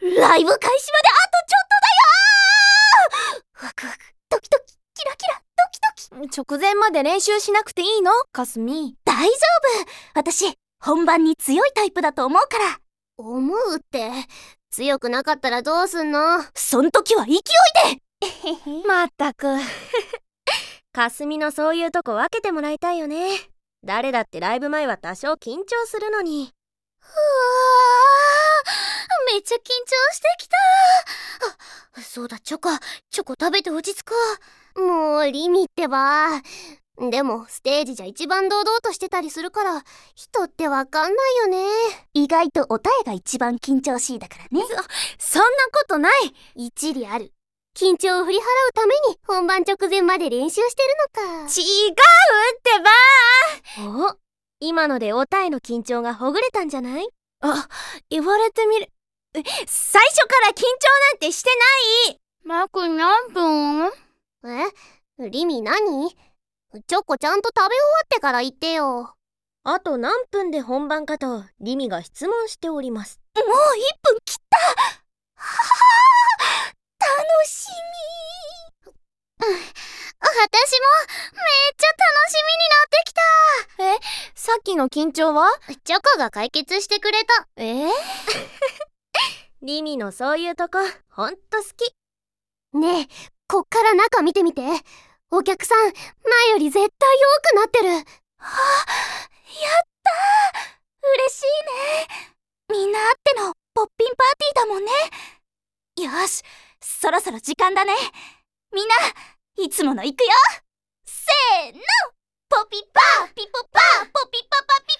ライブ開始まであとちょっとだよワクワク。ドキドキ。キラキラ。ドキドキ。直前まで練習しなくていいの？かすみ大丈夫。私本番に強いタイプだと思うから。思うって。強くなかったらどうすんの？そん時は勢いで。まったく。かすみのそういうとこ分けてもらいたいよね。誰だってライブ前は多少緊張するのに。うわーめっちゃ緊張してきた。あそうだチョコチョコ食べて落ち着こう。もうリミってばでもステージじゃ一番堂々としてたりするから人ってわかんないよね。意外とおたえが一番緊張しいだからね。そんなことない。一理ある。緊張を振り払うために本番直前まで練習してるのか。違うってば。お今のでおたえの緊張がほぐれたんじゃない？あ言われてみる。え最初から緊張なんてしてない。マー君何分？え？リミ何？チョコちゃんと食べ終わってから言ってよ。あと何分で本番かとリミが質問しております。もう1分切った。はは楽しみ。私もめっちゃ楽しみになってきた。さっきの緊張は？チョコが解決してくれた。え？ー、リミのそういうとこほんと好き。ねえこっから中見てみて。お客さん前より絶対多くなってる。はあやった嬉しいね。みんなあってのポッピンパーティーだもんね。よしそろそろ時間だね。みんないつもの行くよ。せーの。ポピパーピポパーポピパパピポパー